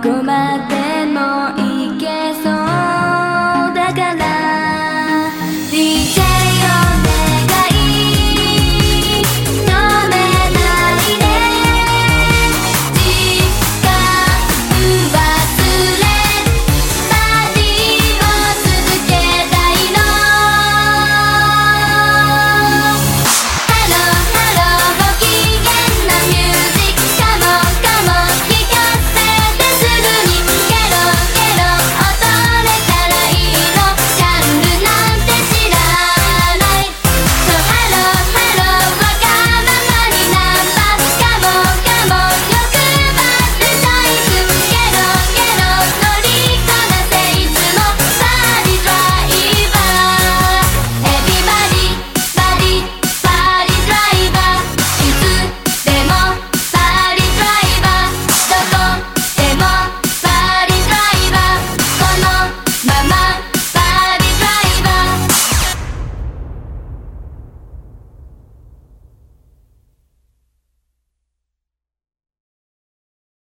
go